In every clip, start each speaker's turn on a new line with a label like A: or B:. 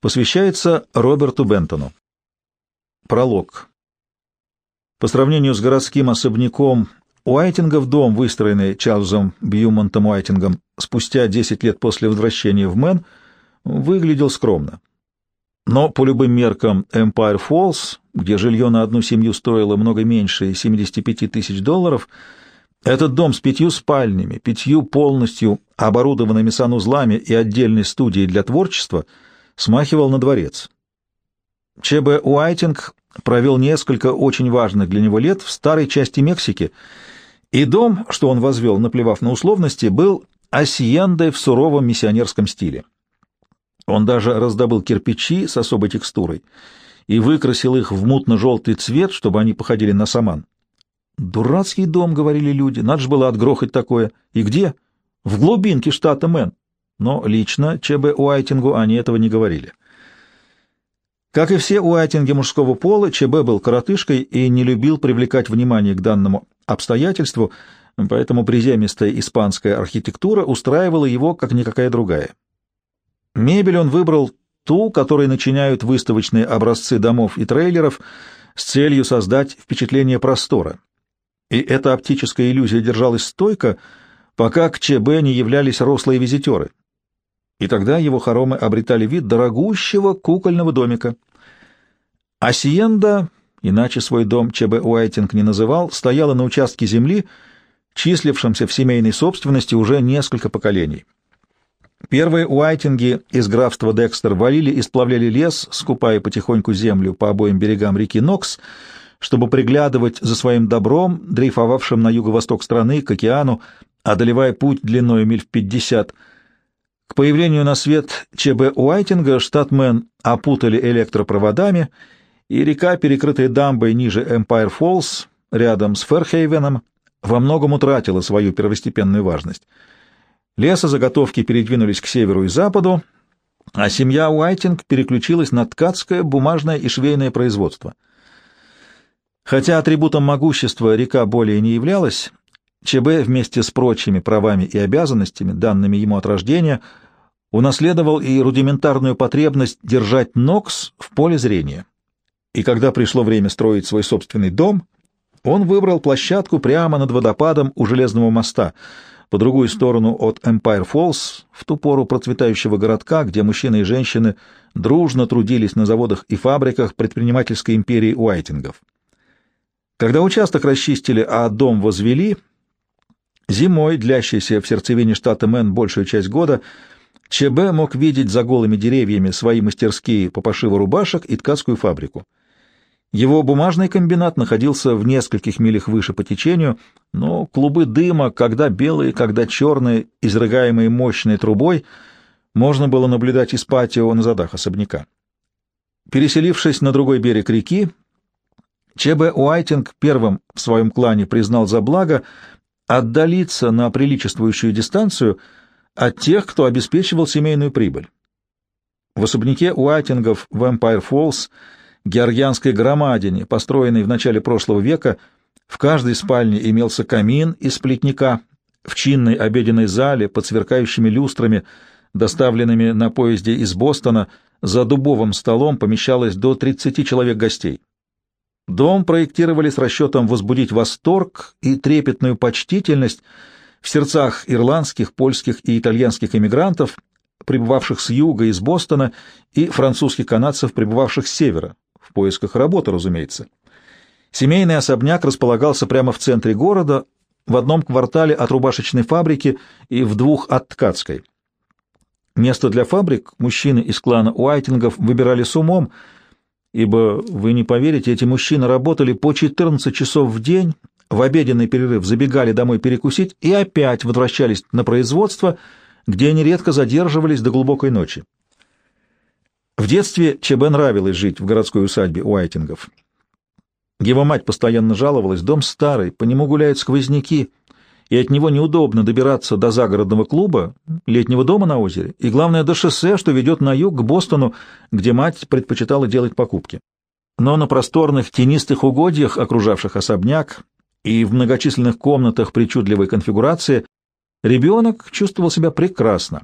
A: посвящается Роберту Бентону. Пролог. По сравнению с городским особняком Уайтингов дом, выстроенный Чарльзом Бьюмонтом Уайтингом спустя 10 лет после возвращения в Мэн, выглядел скромно. Но по любым меркам Empire Falls, где жилье на одну семью стоило много меньше 75 тысяч долларов, этот дом с пятью спальнями, пятью полностью оборудованными санузлами и отдельной студией для творчества смахивал на дворец. Ч.Б. Уайтинг провел несколько очень важных для него лет в старой части Мексики, и дом, что он возвел, наплевав на условности, был асьендой в суровом миссионерском стиле. Он даже раздобыл кирпичи с особой текстурой и выкрасил их в мутно-желтый цвет, чтобы они походили на саман. «Дурацкий дом», — говорили люди, — «надо же было отгрохать такое. И где?» «В глубинке штата Мэн». Но лично Ч.Б. Уайтингу они этого не говорили. Как и все уайтинги мужского пола, ЧБ был коротышкой и не любил привлекать внимание к данному обстоятельству, поэтому приземистая испанская архитектура устраивала его, как никакая другая. Мебель он выбрал ту, которой начиняют выставочные образцы домов и трейлеров с целью создать впечатление простора. И эта оптическая иллюзия держалась стойко, пока к ЧБ не являлись рослые визитеры — и тогда его хоромы обретали вид дорогущего кукольного домика. Асиенда, иначе свой дом Ч.Б. Уайтинг не называл, стояла на участке земли, числившемся в семейной собственности уже несколько поколений. Первые Уайтинги из графства Декстер валили и сплавляли лес, скупая потихоньку землю по обоим берегам реки Нокс, чтобы приглядывать за своим добром, дрейфовавшим на юго-восток страны, к океану, одолевая путь длиной миль в пятьдесят — к появлению на свет ЧБ Уайтинга штатмен опутали электропроводами, и река, перекрытая дамбой ниже Эмпайр Фоллс, рядом с Ферхейвеном, во многом утратила свою первостепенную важность. Лесозаготовки передвинулись к северу и западу, а семья Уайтинг переключилась на ткацкое, бумажное и швейное производство. Хотя атрибутом могущества река более не являлась, ЧБ вместе с прочими правами и обязанностями, данными ему от рождения, унаследовал и рудиментарную потребность держать Нокс в поле зрения. И когда пришло время строить свой собственный дом, он выбрал площадку прямо над водопадом у Железного моста, по другую сторону от Empire Falls, в ту пору процветающего городка, где мужчины и женщины дружно трудились на заводах и фабриках предпринимательской империи Уайтингов. Когда участок расчистили, а дом возвели — Зимой, длящейся в сердцевине штата Мэн большую часть года, ЧБ мог видеть за голыми деревьями свои мастерские по пошиву рубашек и ткацкую фабрику. Его бумажный комбинат находился в нескольких милях выше по течению, но клубы дыма, когда белые, когда черные, изрыгаемые мощной трубой, можно было наблюдать из патио на задах особняка. Переселившись на другой берег реки, ЧБ Уайтинг первым в своем клане признал за благо отдалиться на приличествующую дистанцию от тех, кто обеспечивал семейную прибыль. В особняке Уайтингов в Empire Falls, георгианской громадине, построенной в начале прошлого века, в каждой спальне имелся камин из плетника, в чинной обеденной зале под сверкающими люстрами, доставленными на поезде из Бостона, за дубовым столом помещалось до 30 человек гостей. Дом проектировали с расчетом возбудить восторг и трепетную почтительность в сердцах ирландских, польских и итальянских эмигрантов, прибывавших с юга из Бостона, и французских канадцев, прибывавших с севера, в поисках работы, разумеется. Семейный особняк располагался прямо в центре города, в одном квартале от рубашечной фабрики и в двух от ткацкой. Место для фабрик мужчины из клана Уайтингов выбирали с умом – ибо, вы не поверите, эти мужчины работали по 14 часов в день, в обеденный перерыв забегали домой перекусить и опять возвращались на производство, где они редко задерживались до глубокой ночи. В детстве ЧБ нравилось жить в городской усадьбе Уайтингов. Его мать постоянно жаловалась, дом старый, по нему гуляют сквозняки, и от него неудобно добираться до загородного клуба, летнего дома на озере, и, главное, до шоссе, что ведет на юг к Бостону, где мать предпочитала делать покупки. Но на просторных тенистых угодьях, окружавших особняк, и в многочисленных комнатах причудливой конфигурации, ребенок чувствовал себя прекрасно.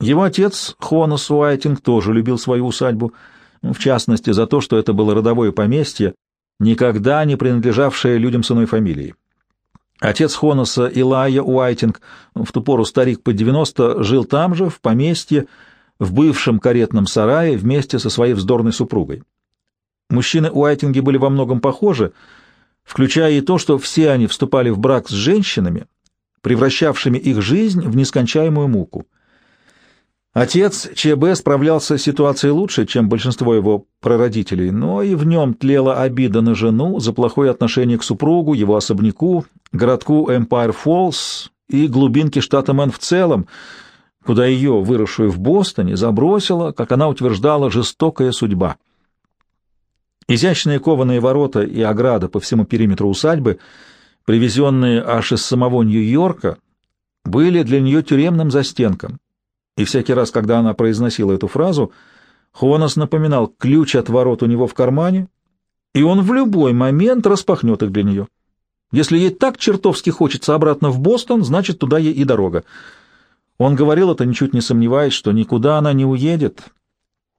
A: Его отец, Хонас Уайтинг, тоже любил свою усадьбу, в частности за то, что это было родовое поместье, никогда не принадлежавшее людям с иной фамилией. Отец Хонаса, Илая Уайтинг, в ту пору старик по 90, жил там же, в поместье, в бывшем каретном сарае вместе со своей вздорной супругой. Мужчины Уайтинги были во многом похожи, включая и то, что все они вступали в брак с женщинами, превращавшими их жизнь в нескончаемую муку. Отец Ч. Б. справлялся с ситуацией лучше, чем большинство его прародителей, но и в нем тлела обида на жену за плохое отношение к супругу, его особняку, городку Эмпайр Фоллс и глубинке штата Мэн в целом, куда ее, выросшую в Бостоне, забросила, как она утверждала, жестокая судьба. Изящные кованые ворота и ограда по всему периметру усадьбы, привезенные аж из самого Нью-Йорка, были для нее тюремным застенком, и всякий раз, когда она произносила эту фразу, Хонос напоминал ключ от ворот у него в кармане, и он в любой момент распахнет их для нее. Если ей так чертовски хочется обратно в Бостон, значит, туда ей и дорога. Он говорил это, ничуть не сомневаясь, что никуда она не уедет,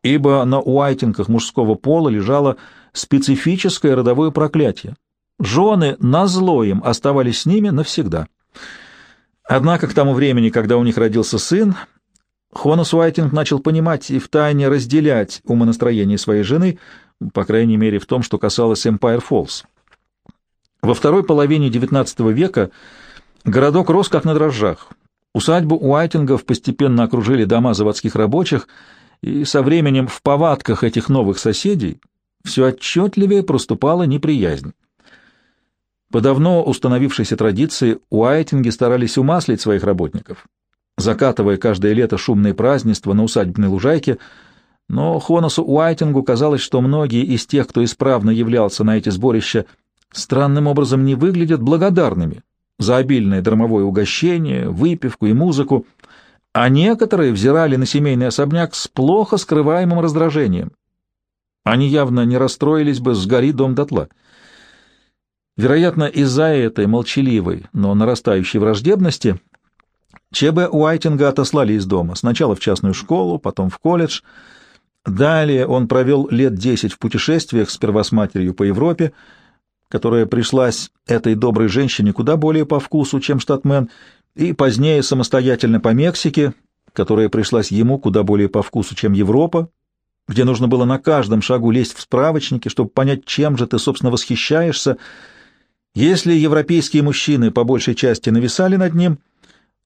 A: ибо на уайтинках мужского пола лежало специфическое родовое проклятие. Жены назло им оставались с ними навсегда. Однако к тому времени, когда у них родился сын, Хонас Уайтинг начал понимать и втайне разделять умонастроение своей жены, по крайней мере в том, что касалось Эмпайр Фоллс. Во второй половине XIX века городок рос как на дрожжах. Усадьбу Уайтингов постепенно окружили дома заводских рабочих, и со временем в повадках этих новых соседей все отчетливее проступала неприязнь. По давно установившейся традиции Уайтинги старались умаслить своих работников — закатывая каждое лето шумные празднества на усадебной лужайке, но Хоносу Уайтингу казалось, что многие из тех, кто исправно являлся на эти сборища, странным образом не выглядят благодарными за обильное дармовое угощение, выпивку и музыку, а некоторые взирали на семейный особняк с плохо скрываемым раздражением. Они явно не расстроились бы, сгори дом дотла. Вероятно, из-за этой молчаливой, но нарастающей враждебности — ЧБ Уайтинга отослали из дома, сначала в частную школу, потом в колледж. Далее он провел лет десять в путешествиях сперва с матерью по Европе, которая пришлась этой доброй женщине куда более по вкусу, чем штатмен, и позднее самостоятельно по Мексике, которая пришлась ему куда более по вкусу, чем Европа, где нужно было на каждом шагу лезть в справочники, чтобы понять, чем же ты, собственно, восхищаешься. Если европейские мужчины по большей части нависали над ним —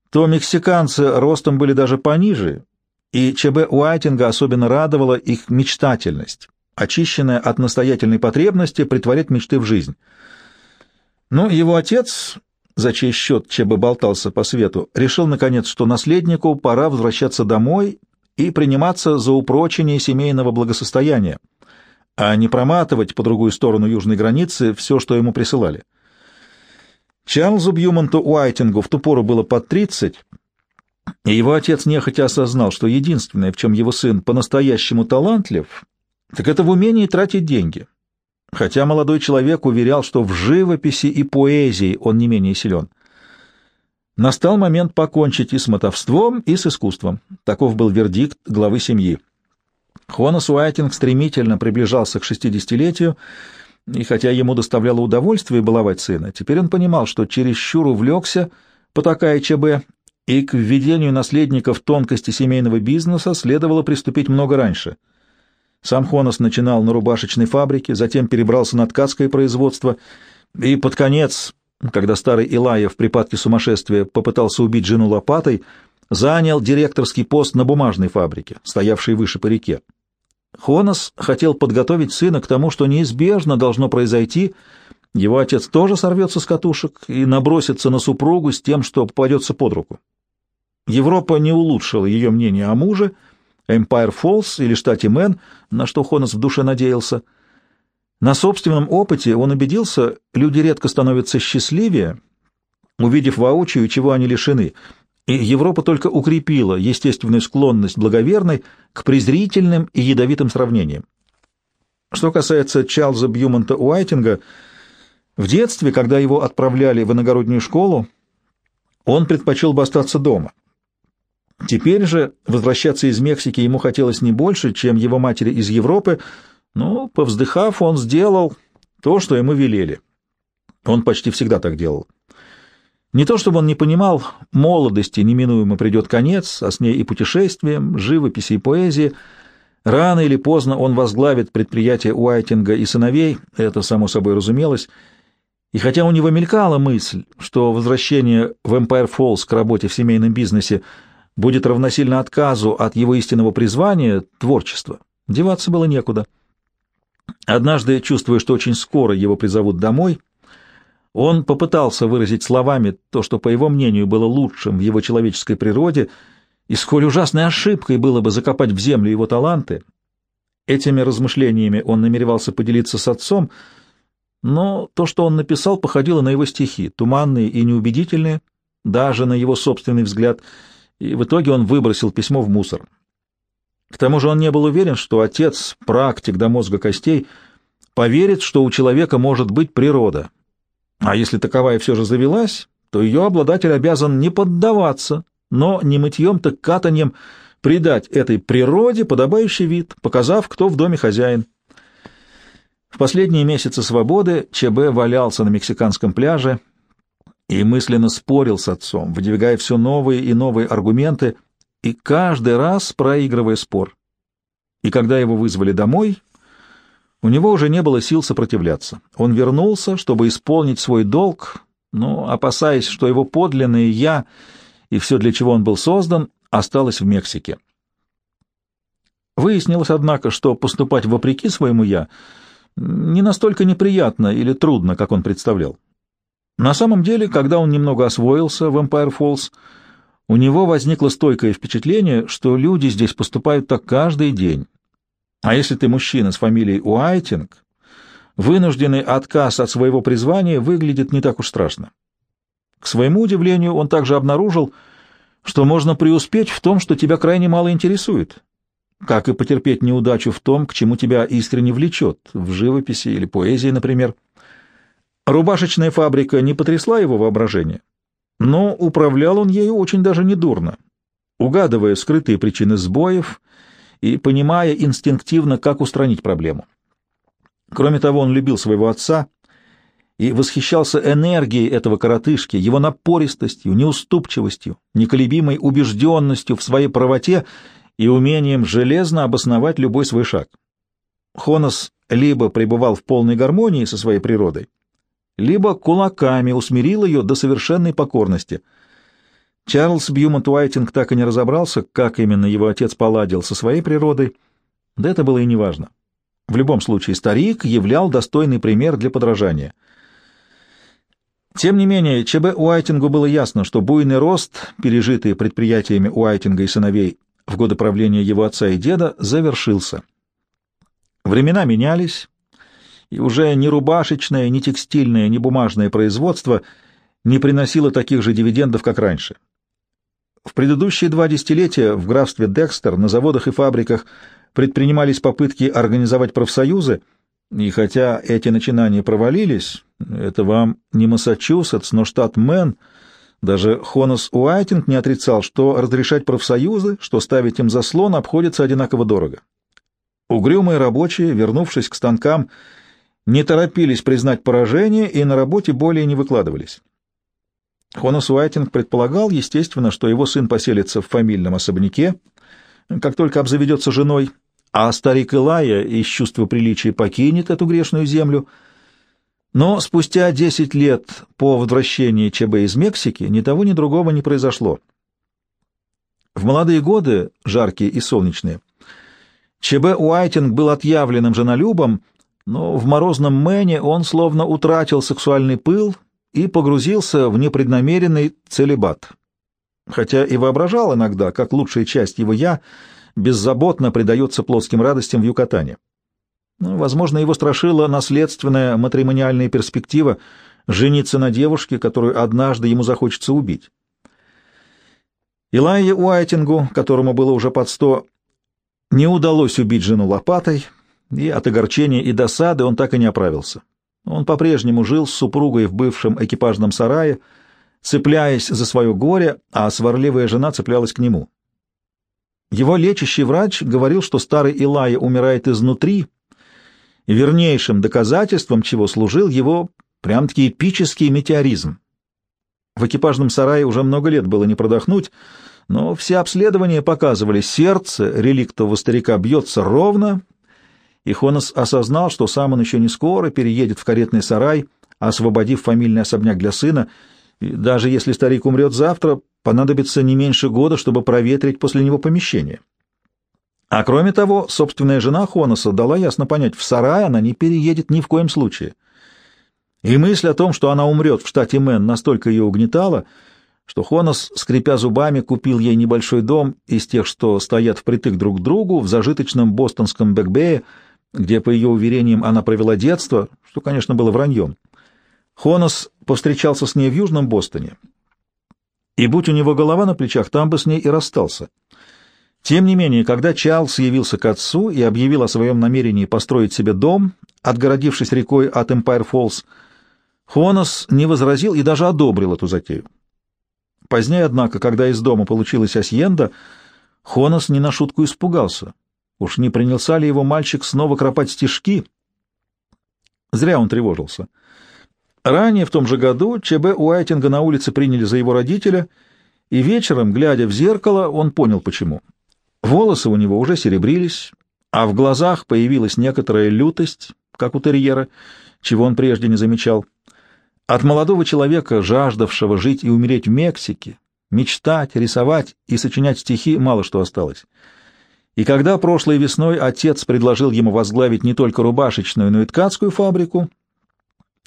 A: то мексиканцы ростом были даже пониже, и ЧБ Уайтинга особенно радовала их мечтательность, очищенная от настоятельной потребности притворять мечты в жизнь. Но его отец, за чей счет ЧБ болтался по свету, решил, наконец, что наследнику пора возвращаться домой и приниматься за упрочение семейного благосостояния, а не проматывать по другую сторону южной границы все, что ему присылали. Чарльзу Бьюмонту Уайтингу в ту пору было под тридцать, и его отец нехотя осознал, что единственное, в чем его сын по-настоящему талантлив, так это в умении тратить деньги. Хотя молодой человек уверял, что в живописи и поэзии он не менее силен. Настал момент покончить и с мотовством, и с искусством. Таков был вердикт главы семьи. Хонас Уайтинг стремительно приближался к шестидесятилетию, и хотя ему доставляло удовольствие баловать сына, теперь он понимал, что чересчур увлекся, потакая ЧБ, и к введению наследников тонкости семейного бизнеса следовало приступить много раньше. Сам Хонос начинал на рубашечной фабрике, затем перебрался на ткацкое производство, и под конец, когда старый Илая в припадке сумасшествия попытался убить жену лопатой, занял директорский пост на бумажной фабрике, стоявшей выше по реке. Хонос хотел подготовить сына к тому, что неизбежно должно произойти. Его отец тоже сорвется с катушек и набросится на супругу с тем, что попадется под руку. Европа не улучшила ее мнение о муже, Эмпайр Фоллс или штате Мэн, на что Хонос в душе надеялся. На собственном опыте он убедился, люди редко становятся счастливее, увидев воочию, чего они лишены, и Европа только укрепила естественную склонность благоверной к презрительным и ядовитым сравнениям. Что касается Чарльза Бьюмонта Уайтинга, в детстве, когда его отправляли в иногороднюю школу, он предпочел бы остаться дома. Теперь же возвращаться из Мексики ему хотелось не больше, чем его матери из Европы, но, повздыхав, он сделал то, что ему велели. Он почти всегда так делал. Не то чтобы он не понимал, молодости неминуемо придет конец, а с ней и путешествием, живописи и поэзии. Рано или поздно он возглавит предприятие Уайтинга и сыновей, это само собой разумелось, и хотя у него мелькала мысль, что возвращение в Empire Falls к работе в семейном бизнесе будет равносильно отказу от его истинного призвания — творчества, деваться было некуда. Однажды, чувствуя, что очень скоро его призовут домой, он попытался выразить словами то, что, по его мнению, было лучшим в его человеческой природе, и сколь ужасной ошибкой было бы закопать в землю его таланты. Этими размышлениями он намеревался поделиться с отцом, но то, что он написал, походило на его стихи, туманные и неубедительные, даже на его собственный взгляд, и в итоге он выбросил письмо в мусор. К тому же он не был уверен, что отец, практик до мозга костей, поверит, что у человека может быть природа. А если таковая все же завелась, то ее обладатель обязан не поддаваться, но не мытьем, так катаньем придать этой природе подобающий вид, показав, кто в доме хозяин. В последние месяцы свободы ЧБ валялся на мексиканском пляже и мысленно спорил с отцом, выдвигая все новые и новые аргументы — и каждый раз проигрывая спор. И когда его вызвали домой, у него уже не было сил сопротивляться. Он вернулся, чтобы исполнить свой долг, но, опасаясь, что его подлинное «я» и все, для чего он был создан, осталось в Мексике. Выяснилось, однако, что поступать вопреки своему «я» не настолько неприятно или трудно, как он представлял. На самом деле, когда он немного освоился в Empire Falls, у него возникло стойкое впечатление, что люди здесь поступают так каждый день. А если ты мужчина с фамилией Уайтинг, вынужденный отказ от своего призвания выглядит не так уж страшно. К своему удивлению, он также обнаружил, что можно преуспеть в том, что тебя крайне мало интересует, как и потерпеть неудачу в том, к чему тебя искренне влечет, в живописи или поэзии, например. Рубашечная фабрика не потрясла его воображение, но управлял он ею очень даже недурно, угадывая скрытые причины сбоев и понимая инстинктивно, как устранить проблему. Кроме того, он любил своего отца и восхищался энергией этого коротышки, его напористостью, неуступчивостью, неколебимой убежденностью в своей правоте и умением железно обосновать любой свой шаг. Хонос либо пребывал в полной гармонии со своей природой, либо кулаками усмирил ее до совершенной покорности. Чарльз Бьюмонт Уайтинг так и не разобрался, как именно его отец поладил со своей природой, да это было и неважно. В любом случае, старик являл достойный пример для подражания. Тем не менее, ЧБ Уайтингу было ясно, что буйный рост, пережитый предприятиями Уайтинга и сыновей в годы правления его отца и деда, завершился. Времена менялись, и уже ни рубашечное, ни текстильное, ни бумажное производство не приносило таких же дивидендов, как раньше. В предыдущие два десятилетия в графстве Декстер на заводах и фабриках предпринимались попытки организовать профсоюзы, и хотя эти начинания провалились, это вам не Массачусетс, но штат Мэн, даже Хонос Уайтинг не отрицал, что разрешать профсоюзы, что ставить им заслон, обходится одинаково дорого. Угрюмые рабочие, вернувшись к станкам, не торопились признать поражение и на работе более не выкладывались. Хонус Уайтинг предполагал, естественно, что его сын поселится в фамильном особняке, как только обзаведется женой, а старик Илая из чувства приличия покинет эту грешную землю. Но спустя десять лет по возвращении ЧБ из Мексики ни того, ни другого не произошло. В молодые годы, жаркие и солнечные, ЧБ Уайтинг был отъявленным женолюбом, но в морозном Мэне он словно утратил сексуальный пыл и погрузился в непреднамеренный целебат. Хотя и воображал иногда, как лучшая часть его «я» беззаботно предается плоским радостям в Юкатане. Ну, возможно, его страшила наследственная матримониальная перспектива жениться на девушке, которую однажды ему захочется убить. Илайе Уайтингу, которому было уже под сто, не удалось убить жену лопатой — и от огорчения и досады он так и не оправился. Он по-прежнему жил с супругой в бывшем экипажном сарае, цепляясь за свое горе, а сварливая жена цеплялась к нему. Его лечащий врач говорил, что старый Илая умирает изнутри, и вернейшим доказательством чего служил его прям-таки эпический метеоризм. В экипажном сарае уже много лет было не продохнуть, но все обследования показывали, сердце реликтового старика бьется ровно, и Хонос осознал, что сам он еще не скоро переедет в каретный сарай, освободив фамильный особняк для сына, и даже если старик умрет завтра, понадобится не меньше года, чтобы проветрить после него помещение. А кроме того, собственная жена Хоноса дала ясно понять, в сарай она не переедет ни в коем случае. И мысль о том, что она умрет в штате Мэн, настолько ее угнетала, что Хонос, скрипя зубами, купил ей небольшой дом из тех, что стоят впритык друг к другу в зажиточном бостонском Бэкбее, где, по ее уверениям, она провела детство, что, конечно, было враньем. Хонос повстречался с ней в Южном Бостоне, и будь у него голова на плечах, там бы с ней и расстался. Тем не менее, когда Чарльз явился к отцу и объявил о своем намерении построить себе дом, отгородившись рекой от Эмпайр-Фоллс, Хонос не возразил и даже одобрил эту затею. Позднее, однако, когда из дома получилась Асьенда, Хонос не на шутку испугался. Уж не принялся ли его мальчик снова кропать стежки? Зря он тревожился. Ранее в том же году ЧБ Уайтинга на улице приняли за его родителя, и вечером, глядя в зеркало, он понял, почему. Волосы у него уже серебрились, а в глазах появилась некоторая лютость, как у терьера, чего он прежде не замечал. От молодого человека, жаждавшего жить и умереть в Мексике, мечтать, рисовать и сочинять стихи, мало что осталось. И когда прошлой весной отец предложил ему возглавить не только рубашечную, но и ткацкую фабрику,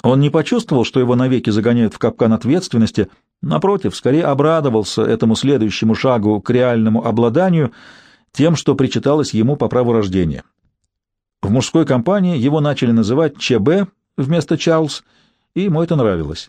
A: он не почувствовал, что его навеки загоняют в капкан ответственности, напротив, скорее обрадовался этому следующему шагу к реальному обладанию тем, что причиталось ему по праву рождения. В мужской компании его начали называть ЧБ вместо Чарльз, и ему это нравилось.